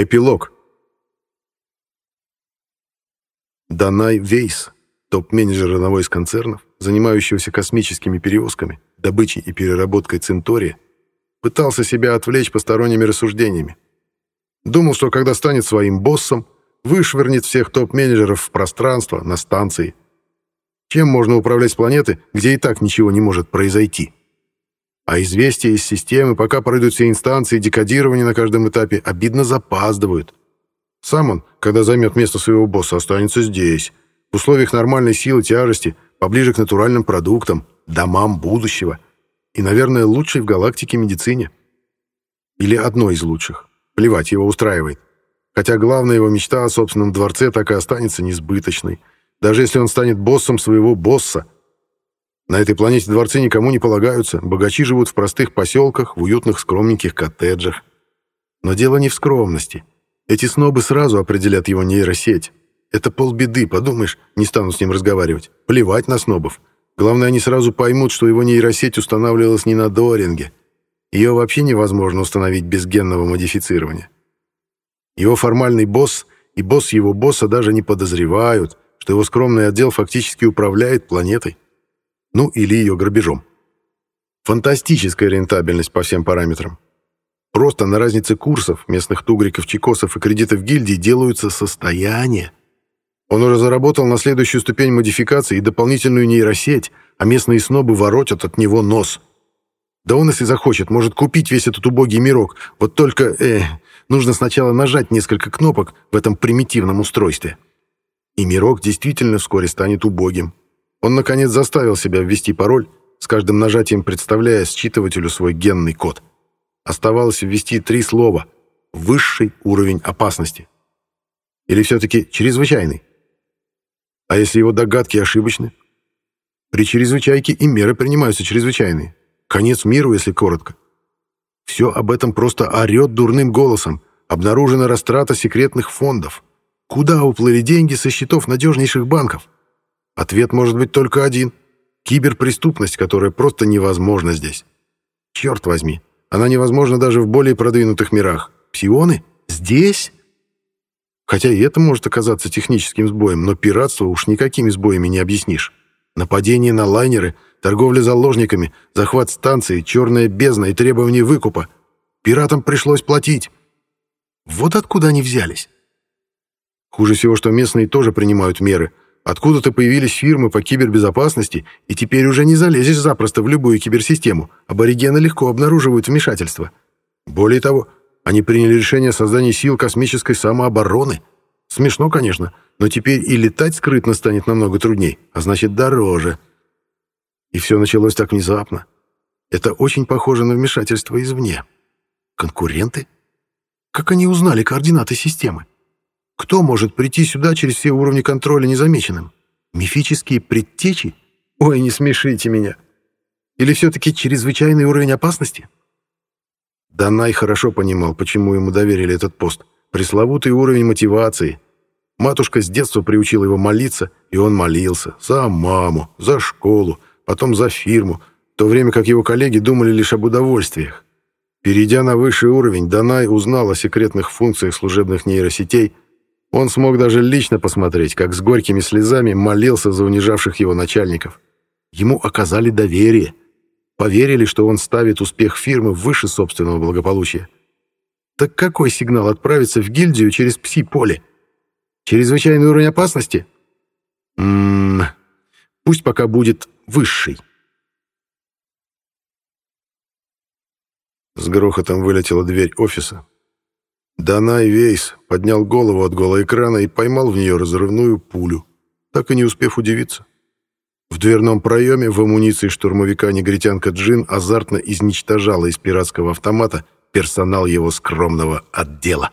Эпилог. Данай Вейс, топ-менеджер одного из концернов, занимающегося космическими перевозками, добычей и переработкой цинтория, пытался себя отвлечь посторонними рассуждениями. Думал, что когда станет своим боссом, вышвырнет всех топ-менеджеров в пространство, на станции. Чем можно управлять планеты, где и так ничего не может произойти? А известия из системы, пока пройдут все инстанции декодирования на каждом этапе, обидно запаздывают. Сам он, когда займет место своего босса, останется здесь, в условиях нормальной силы тяжести, поближе к натуральным продуктам, домам будущего и, наверное, лучшей в галактике медицине. Или одной из лучших. Плевать, его устраивает. Хотя главная его мечта о собственном дворце так и останется несбыточной. Даже если он станет боссом своего босса — на этой планете дворцы никому не полагаются, богачи живут в простых поселках, в уютных скромненьких коттеджах. Но дело не в скромности. Эти снобы сразу определят его нейросеть. Это полбеды, подумаешь, не стану с ним разговаривать. Плевать на снобов. Главное, они сразу поймут, что его нейросеть устанавливалась не на Доринге. Ее вообще невозможно установить без генного модифицирования. Его формальный босс и босс его босса даже не подозревают, что его скромный отдел фактически управляет планетой ну или ее грабежом. Фантастическая рентабельность по всем параметрам. Просто на разнице курсов, местных тугриков, чекосов и кредитов гильдии делаются состояния. Он уже заработал на следующую ступень модификации и дополнительную нейросеть, а местные снобы воротят от него нос. Да он, если захочет, может купить весь этот убогий мирок. Вот только, э, нужно сначала нажать несколько кнопок в этом примитивном устройстве. И мирок действительно вскоре станет убогим. Он, наконец, заставил себя ввести пароль, с каждым нажатием представляя считывателю свой генный код. Оставалось ввести три слова «высший уровень опасности». Или все-таки «чрезвычайный». А если его догадки ошибочны? При чрезвычайке и меры принимаются чрезвычайные. Конец миру, если коротко. Все об этом просто орет дурным голосом. Обнаружена растрата секретных фондов. Куда уплыли деньги со счетов надежнейших банков? Ответ может быть только один. Киберпреступность, которая просто невозможна здесь. Черт возьми, она невозможна даже в более продвинутых мирах. Псионы? Здесь? Хотя и это может оказаться техническим сбоем, но пиратство уж никакими сбоями не объяснишь. Нападение на лайнеры, торговля заложниками, захват станции, черная бездна и требование выкупа. Пиратам пришлось платить. Вот откуда они взялись. Хуже всего, что местные тоже принимают меры — Откуда-то появились фирмы по кибербезопасности, и теперь уже не залезешь запросто в любую киберсистему. Аборигены легко обнаруживают вмешательство. Более того, они приняли решение о создании сил космической самообороны. Смешно, конечно, но теперь и летать скрытно станет намного трудней, а значит дороже. И все началось так внезапно. Это очень похоже на вмешательство извне. Конкуренты? Как они узнали координаты системы? Кто может прийти сюда через все уровни контроля незамеченным? Мифические предтечи? Ой, не смешите меня. Или все-таки чрезвычайный уровень опасности? Данай хорошо понимал, почему ему доверили этот пост. Пресловутый уровень мотивации. Матушка с детства приучила его молиться, и он молился. За маму, за школу, потом за фирму, в то время как его коллеги думали лишь об удовольствиях. Перейдя на высший уровень, Данай узнал о секретных функциях служебных нейросетей – он смог даже лично посмотреть, как с горькими слезами молился за унижавших его начальников. Ему оказали доверие. Поверили, что он ставит успех фирмы выше собственного благополучия. Так какой сигнал отправиться в гильдию через пси-поле? Чрезвычайный уровень опасности? Ммм, пусть пока будет высший. С грохотом вылетела дверь офиса, Данай Вейс поднял голову от голоэкрана и поймал в нее разрывную пулю, так и не успев удивиться. В дверном проеме в амуниции штурмовика негритянка Джин азартно изничтожала из пиратского автомата персонал его скромного отдела.